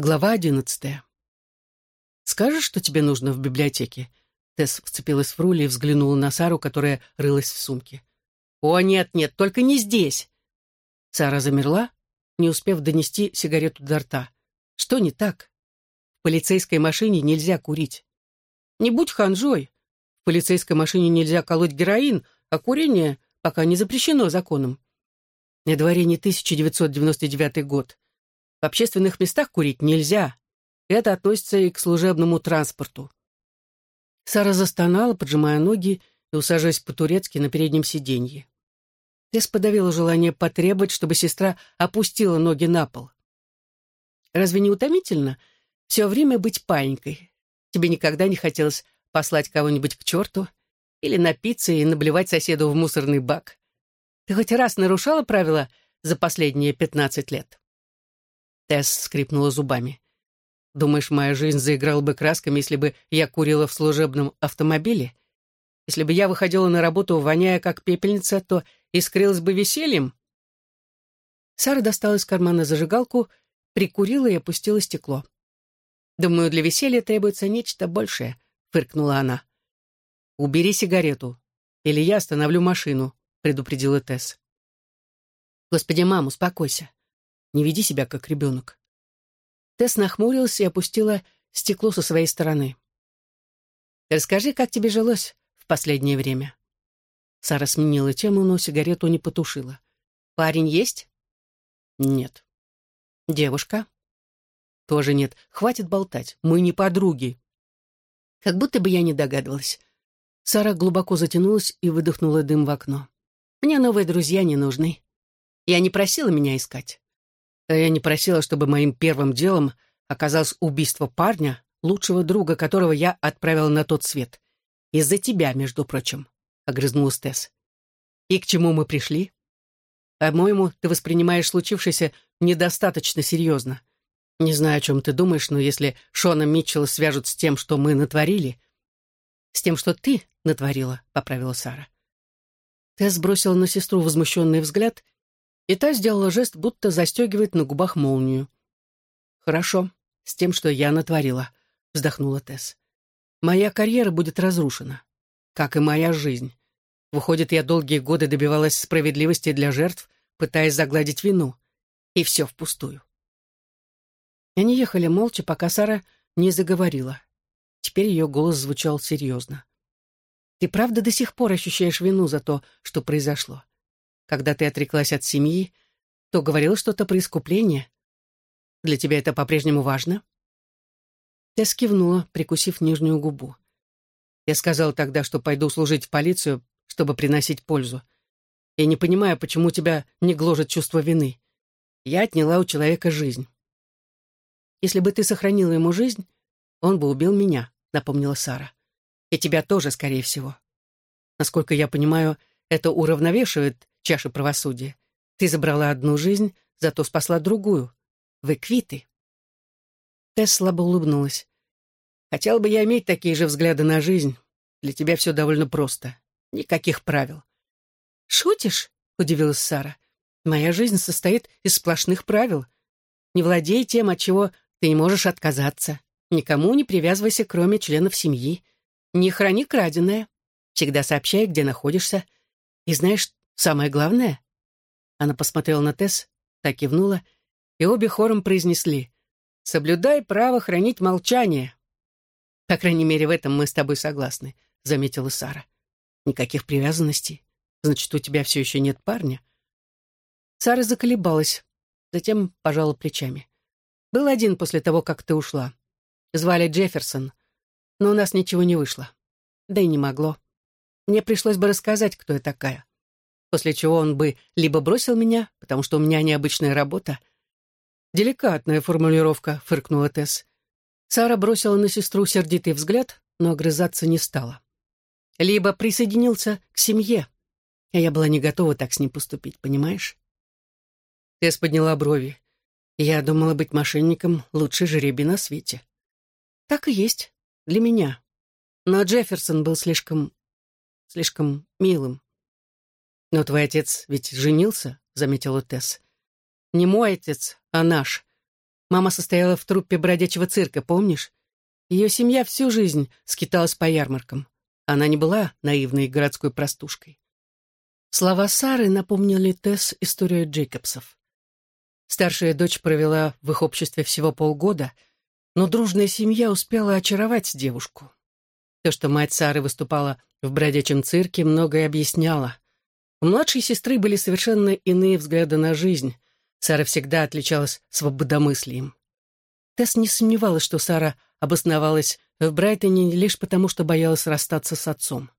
Глава одиннадцатая. «Скажешь, что тебе нужно в библиотеке?» Тесс вцепилась в руль и взглянула на Сару, которая рылась в сумке. «О, нет, нет, только не здесь!» Сара замерла, не успев донести сигарету до рта. «Что не так? В полицейской машине нельзя курить. Не будь ханжой. В полицейской машине нельзя колоть героин, а курение пока не запрещено законом. На дворе не 1999 год. В общественных местах курить нельзя. Это относится и к служебному транспорту. Сара застонала, поджимая ноги и усаживаясь по-турецки на переднем сиденье. Тесс подавила желание потребовать, чтобы сестра опустила ноги на пол. «Разве не утомительно все время быть паинькой? Тебе никогда не хотелось послать кого-нибудь к черту или напиться и наблевать соседу в мусорный бак? Ты хоть раз нарушала правила за последние пятнадцать лет?» Тесс скрипнула зубами. «Думаешь, моя жизнь заиграла бы красками, если бы я курила в служебном автомобиле? Если бы я выходила на работу, воняя как пепельница, то искрилась бы весельем?» Сара достала из кармана зажигалку, прикурила и опустила стекло. «Думаю, для веселья требуется нечто большее», — фыркнула она. «Убери сигарету, или я остановлю машину», — предупредила Тесс. «Господи, мам, успокойся. Не веди себя как ребенок. Тесс нахмурилась и опустила стекло со своей стороны. «Расскажи, как тебе жилось в последнее время?» Сара сменила тему, но сигарету не потушила. «Парень есть?» «Нет». «Девушка?» «Тоже нет. Хватит болтать. Мы не подруги». Как будто бы я не догадывалась. Сара глубоко затянулась и выдохнула дым в окно. «Мне новые друзья не нужны. Я не просила меня искать. А я не просила, чтобы моим первым делом оказалось убийство парня, лучшего друга которого я отправила на тот свет. Из-за тебя, между прочим, — огрызнулась Тесс. И к чему мы пришли? По-моему, ты воспринимаешь случившееся недостаточно серьезно. Не знаю, о чем ты думаешь, но если Шона Митчелла свяжут с тем, что мы натворили... С тем, что ты натворила, — поправила Сара. Тесс бросила на сестру возмущенный взгляд и та сделала жест, будто застегивает на губах молнию. «Хорошо, с тем, что я натворила», — вздохнула Тесс. «Моя карьера будет разрушена, как и моя жизнь. Выходит, я долгие годы добивалась справедливости для жертв, пытаясь загладить вину. И все впустую». Они ехали молча, пока Сара не заговорила. Теперь ее голос звучал серьезно. «Ты правда до сих пор ощущаешь вину за то, что произошло? Когда ты отреклась от семьи, то говорила что-то про искупление. Для тебя это по-прежнему важно?» Тесс кивнула, прикусив нижнюю губу. Я сказал тогда, что пойду служить в полицию, чтобы приносить пользу. Я не понимаю, почему тебя не гложет чувство вины. Я отняла у человека жизнь. Если бы ты сохранила ему жизнь, он бы убил меня, напомнила Сара. И тебя тоже, скорее всего. Насколько я понимаю, это уравновешивает чаши правосудия. Ты забрала одну жизнь, зато спасла другую. Вы квиты. Тесс слабо улыбнулась. Хотел бы я иметь такие же взгляды на жизнь. Для тебя все довольно просто. Никаких правил. Шутишь? Удивилась Сара. Моя жизнь состоит из сплошных правил. Не владей тем, от чего ты не можешь отказаться. Никому не привязывайся, кроме членов семьи. Не храни краденое. Всегда сообщай, где находишься. И знаешь, Самое главное...» Она посмотрела на Тесс, так кивнула, и обе хором произнесли «Соблюдай право хранить молчание». «По крайней мере, в этом мы с тобой согласны», — заметила Сара. «Никаких привязанностей. Значит, у тебя все еще нет парня?» Сара заколебалась, затем пожала плечами. «Был один после того, как ты ушла. Звали Джефферсон, но у нас ничего не вышло. Да и не могло. Мне пришлось бы рассказать, кто я такая после чего он бы либо бросил меня, потому что у меня необычная работа. «Деликатная формулировка», — фыркнула Тесс. Сара бросила на сестру сердитый взгляд, но огрызаться не стала. «Либо присоединился к семье, а я была не готова так с ним поступить, понимаешь?» Тесс подняла брови. «Я думала быть мошенником — лучший жребий на свете». «Так и есть. Для меня. Но Джефферсон был слишком... слишком милым. «Но твой отец ведь женился», — заметила Тесс. «Не мой отец, а наш. Мама состояла в труппе бродячего цирка, помнишь? Ее семья всю жизнь скиталась по ярмаркам. Она не была наивной городской простушкой. Слова Сары напомнили Тесс историю Джейкобсов. Старшая дочь провела в их обществе всего полгода, но дружная семья успела очаровать девушку. То, что мать Сары выступала в бродячем цирке, многое объясняло. У младшей сестры были совершенно иные взгляды на жизнь. Сара всегда отличалась свободомыслием. Тесс не сомневалась, что Сара обосновалась в Брайтоне лишь потому, что боялась расстаться с отцом.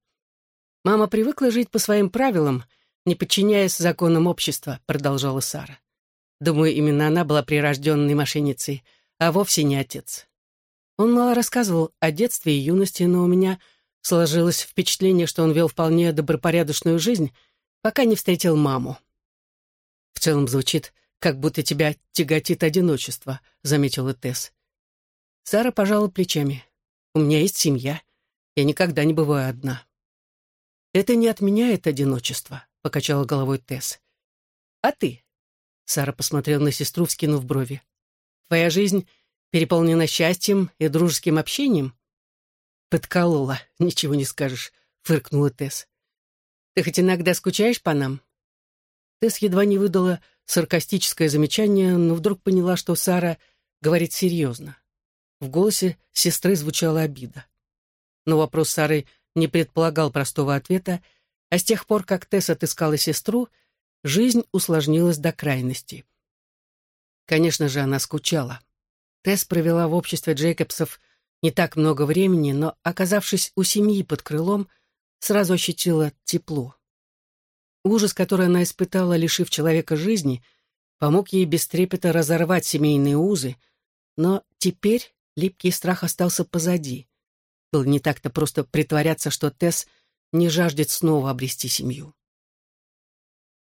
«Мама привыкла жить по своим правилам, не подчиняясь законам общества», — продолжала Сара. «Думаю, именно она была прирожденной мошенницей, а вовсе не отец». Он мало рассказывал о детстве и юности, но у меня сложилось впечатление, что он вел вполне добропорядочную жизнь, пока не встретил маму. В целом звучит, как будто тебя тяготит одиночество, заметила Тесс. Сара пожала плечами. У меня есть семья. Я никогда не бываю одна. Это не отменяет одиночество, покачала головой Тесс. А ты? Сара посмотрела на сестру, вскинув брови. Твоя жизнь переполнена счастьем и дружеским общением? Подколола, ничего не скажешь, фыркнула Тесс. Ты хоть иногда скучаешь по нам? Тесс едва не выдала саркастическое замечание, но вдруг поняла, что Сара говорит серьезно. В голосе сестры звучала обида. Но вопрос Сары не предполагал простого ответа, а с тех пор, как Тесс отыскала сестру, жизнь усложнилась до крайности. Конечно же, она скучала. Тесс провела в обществе Джейкобсов не так много времени, но, оказавшись у семьи под крылом, сразу ощутила тепло. Ужас, который она испытала, лишив человека жизни, помог ей без трепета разорвать семейные узы, но теперь Липкий страх остался позади. Было не так-то просто притворяться, что Тесс не жаждет снова обрести семью.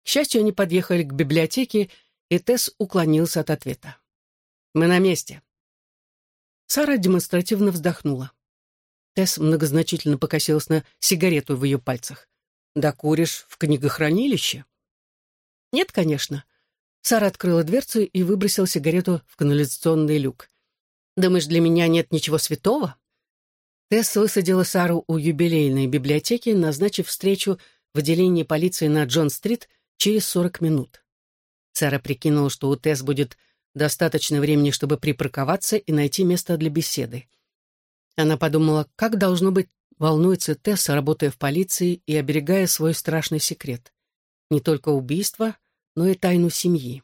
К счастью, они подъехали к библиотеке, и Тесс уклонился от ответа. «Мы на месте». Сара демонстративно вздохнула. Тесс многозначительно покосилась на сигарету в ее пальцах. «Да куришь в книгохранилище?» «Нет, конечно». Сара открыла дверцу и выбросила сигарету в канализационный люк. Думаешь, для меня нет ничего святого?» Тесс высадила Сару у юбилейной библиотеки, назначив встречу в отделении полиции на Джон-стрит через 40 минут. Сара прикинула, что у Тесс будет достаточно времени, чтобы припарковаться и найти место для беседы. Она подумала, как должно быть волнуется Тесс, работая в полиции и оберегая свой страшный секрет. Не только убийство, но и тайну семьи.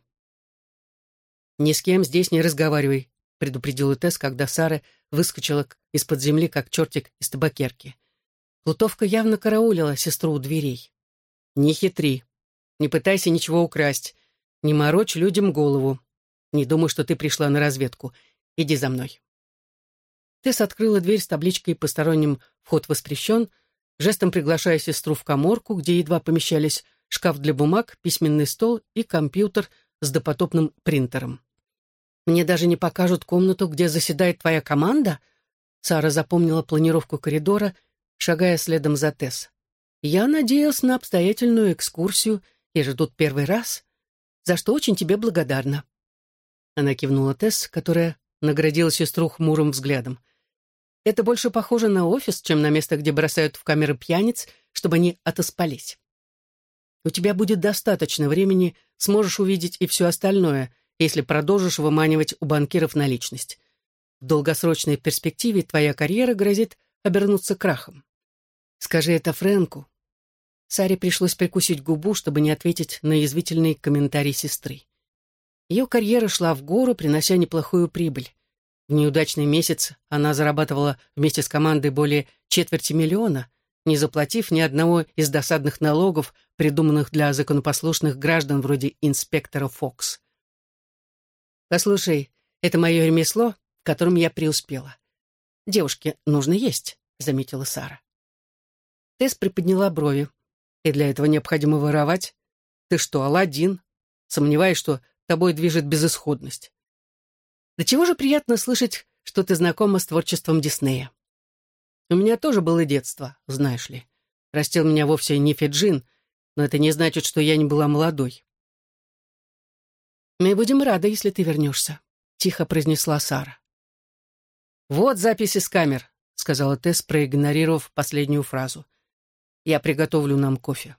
«Ни с кем здесь не разговаривай», — предупредил Тесс, когда Сара выскочила из-под земли, как чертик из табакерки. Плутовка явно караулила сестру у дверей. «Не хитри. Не пытайся ничего украсть. Не морочь людям голову. Не думай, что ты пришла на разведку. Иди за мной». Тесс открыла дверь с табличкой «Посторонним вход воспрещен», жестом приглашая сестру в коморку, где едва помещались шкаф для бумаг, письменный стол и компьютер с допотопным принтером. Мне даже не покажут комнату, где заседает твоя команда?» Сара запомнила планировку коридора, шагая следом за Тесс. «Я надеялась на обстоятельную экскурсию, я же тут первый раз, за что очень тебе благодарна». Она кивнула Тесс, которая наградила сестру хмурым взглядом. «Это больше похоже на офис, чем на место, где бросают в камеры пьяниц, чтобы они отоспались. У тебя будет достаточно времени, сможешь увидеть и все остальное — если продолжишь выманивать у банкиров наличность. В долгосрочной перспективе твоя карьера грозит обернуться крахом. Скажи это Фрэнку. Саре пришлось прикусить губу, чтобы не ответить на язвительный комментарий сестры. Ее карьера шла в гору, принося неплохую прибыль. В неудачный месяц она зарабатывала вместе с командой более четверти миллиона, не заплатив ни одного из досадных налогов, придуманных для законопослушных граждан вроде инспектора Фокс. «Послушай, это мое ремесло, в котором я преуспела. Девушке нужно есть», — заметила Сара. Тесс приподняла брови. «И для этого необходимо воровать? Ты что, Аладдин? Сомневаюсь, что тобой движет безысходность. Да чего же приятно слышать, что ты знакома с творчеством Диснея. У меня тоже было детство, знаешь ли. Растил меня вовсе не Феджин, но это не значит, что я не была молодой. Мы будем рады, если ты вернешься. — тихо произнесла Сара. «Вот записи с камер», — сказала Тесс, проигнорировав последнюю фразу. «Я приготовлю нам кофе».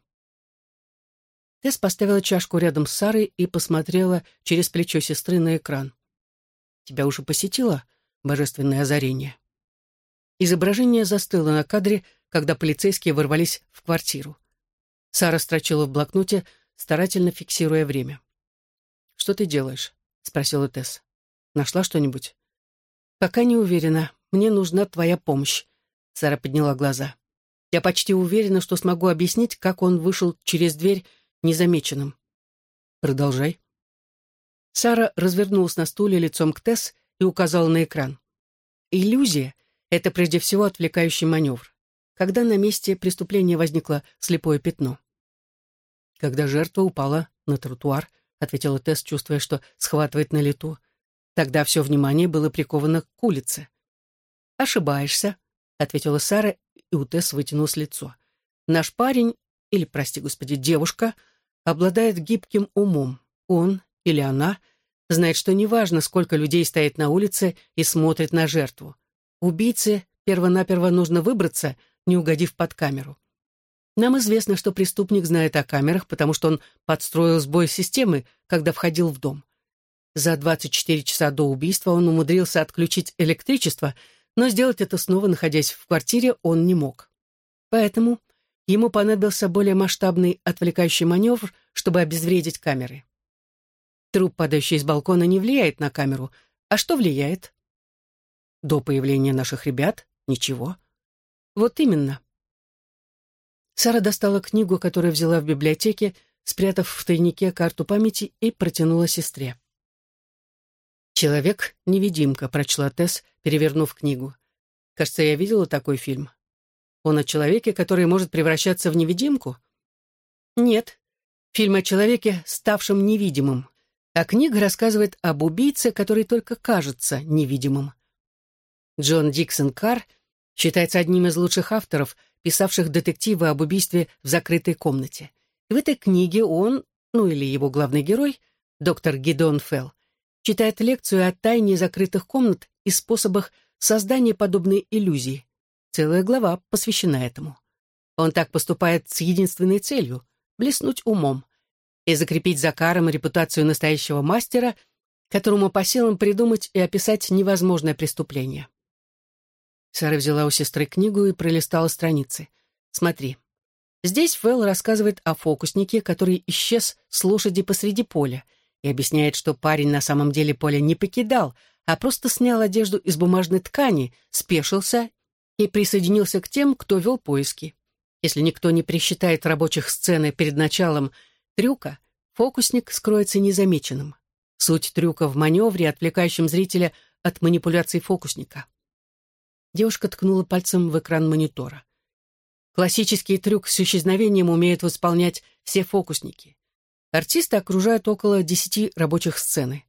Тесс поставила чашку рядом с Сарой и посмотрела через плечо сестры на экран. «Тебя уже посетило божественное озарение?» Изображение застыло на кадре, когда полицейские ворвались в квартиру. Сара строчила в блокноте, старательно фиксируя время. «Что ты делаешь?» — спросила Тесс. «Нашла что-нибудь?» «Пока не уверена. Мне нужна твоя помощь», — Сара подняла глаза. «Я почти уверена, что смогу объяснить, как он вышел через дверь незамеченным». «Продолжай». Сара развернулась на стуле лицом к Тесс и указала на экран. «Иллюзия — это прежде всего отвлекающий маневр. Когда на месте преступления возникло слепое пятно?» «Когда жертва упала на тротуар», — ответила Тесс, чувствуя, что схватывает на лету. Тогда все внимание было приковано к улице. «Ошибаешься», — ответила Сара, и у Тесс вытянулось лицо. «Наш парень, или, прости господи, девушка, обладает гибким умом. Он или она знает, что неважно, сколько людей стоит на улице и смотрит на жертву. Убийце первонаперво нужно выбраться, не угодив под камеру. Нам известно, что преступник знает о камерах, потому что он подстроил сбой системы, когда входил в дом. За 24 часа до убийства он умудрился отключить электричество, но сделать это снова, находясь в квартире, он не мог. Поэтому ему понадобился более масштабный отвлекающий маневр, чтобы обезвредить камеры. Труп, падающий из балкона, не влияет на камеру. А что влияет? До появления наших ребят — ничего. Вот именно. Сара достала книгу, которую взяла в библиотеке, спрятав в тайнике карту памяти и протянула сестре. «Человек-невидимка», — прочла Тесс, перевернув книгу. «Кажется, я видела такой фильм. Он о человеке, который может превращаться в невидимку?» «Нет. Фильм о человеке, ставшем невидимым. А книга рассказывает об убийце, который только кажется невидимым». Джон Диксон Карр считается одним из лучших авторов, писавших детективы об убийстве в закрытой комнате. И в этой книге он, ну или его главный герой, доктор Гидон Фелл, читает лекцию о тайне закрытых комнат и способах создания подобной иллюзии. Целая глава посвящена этому. Он так поступает с единственной целью — блеснуть умом и закрепить за Каром репутацию настоящего мастера, которому по силам придумать и описать невозможное преступление. Сара взяла у сестры книгу и пролистала страницы. «Смотри. Здесь Фэлл рассказывает о фокуснике, который исчез с лошади посреди поля — и объясняет, что парень на самом деле поле не покидал, а просто снял одежду из бумажной ткани, спешился и присоединился к тем, кто вел поиски. Если никто не присчитает рабочих сцены перед началом трюка, фокусник скроется незамеченным. Суть трюка в маневре, отвлекающем зрителя от манипуляций фокусника. Девушка ткнула пальцем в экран монитора. Классический трюк с исчезновением умеют восполнять все фокусники. Артисты окружают около десяти рабочих сцены.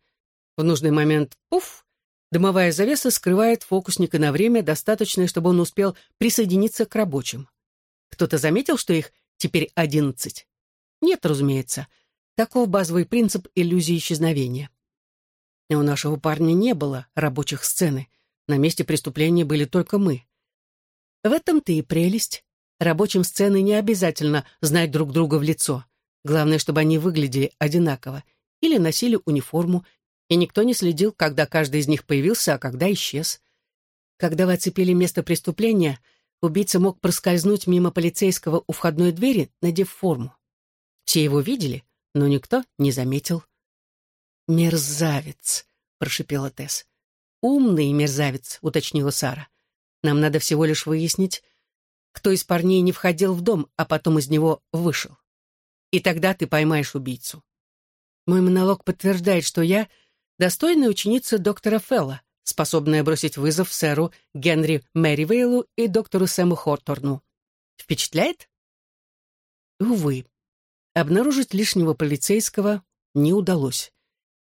В нужный момент — пуф! Дымовая завеса скрывает фокусника на время, достаточное, чтобы он успел присоединиться к рабочим. Кто-то заметил, что их теперь одиннадцать? Нет, разумеется. Таков базовый принцип иллюзии исчезновения. И у нашего парня не было рабочих сцены. На месте преступления были только мы. В этом-то и прелесть. Рабочим сцены не обязательно знать друг друга в лицо. Главное, чтобы они выглядели одинаково или носили униформу, и никто не следил, когда каждый из них появился, а когда исчез. Когда вы оцепили место преступления, убийца мог проскользнуть мимо полицейского у входной двери, надев форму. Все его видели, но никто не заметил. «Мерзавец!» — прошипела Тесс. «Умный мерзавец», — уточнила Сара. «Нам надо всего лишь выяснить, кто из парней не входил в дом, а потом из него вышел и тогда ты поймаешь убийцу. Мой монолог подтверждает, что я достойная ученица доктора Фелла, способная бросить вызов сэру Генри Мэривейлу и доктору Сэму Хорторну. Впечатляет? Увы, обнаружить лишнего полицейского не удалось.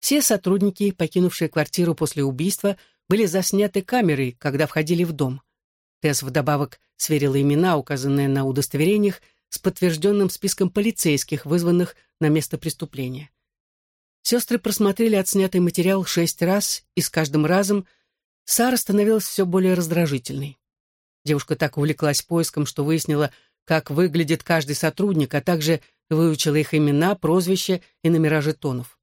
Все сотрудники, покинувшие квартиру после убийства, были засняты камерой, когда входили в дом. Тесс вдобавок сверила имена, указанные на удостоверениях, с подтвержденным списком полицейских, вызванных на место преступления. Сестры просмотрели отснятый материал шесть раз, и с каждым разом Сара становилась все более раздражительной. Девушка так увлеклась поиском, что выяснила, как выглядит каждый сотрудник, а также выучила их имена, прозвища и номера жетонов.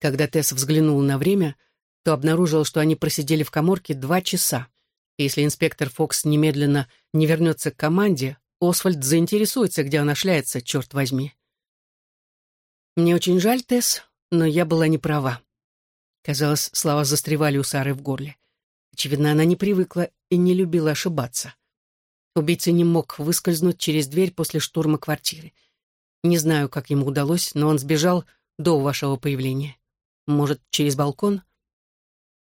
Когда Тесс взглянула на время, то обнаружила, что они просидели в коморке два часа. И если инспектор Фокс немедленно не вернется к команде, Освальд заинтересуется, где она шляется, черт возьми. «Мне очень жаль, Тесс, но я была не права». Казалось, слова застревали у Сары в горле. Очевидно, она не привыкла и не любила ошибаться. Убийца не мог выскользнуть через дверь после штурма квартиры. Не знаю, как ему удалось, но он сбежал до вашего появления. Может, через балкон?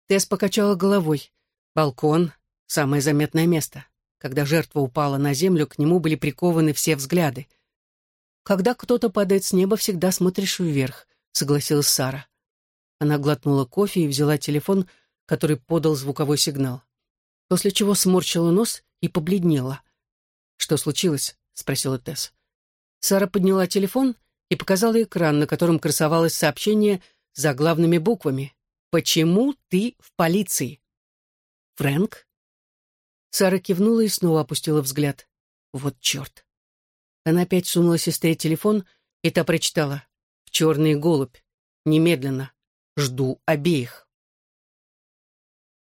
Тесс покачала головой. Балкон — самое заметное место. Когда жертва упала на землю, к нему были прикованы все взгляды. «Когда кто-то падает с неба, всегда смотришь вверх», — согласилась Сара. Она глотнула кофе и взяла телефон, который подал звуковой сигнал. После чего сморщила нос и побледнела. «Что случилось?» — спросила Тесс. Сара подняла телефон и показала экран, на котором красовалось сообщение за главными буквами. «Почему ты в полиции?» «Фрэнк?» Сара кивнула и снова опустила взгляд. «Вот черт!» Она опять сунула сестре телефон, и та прочитала. «В черный голубь. Немедленно. Жду обеих».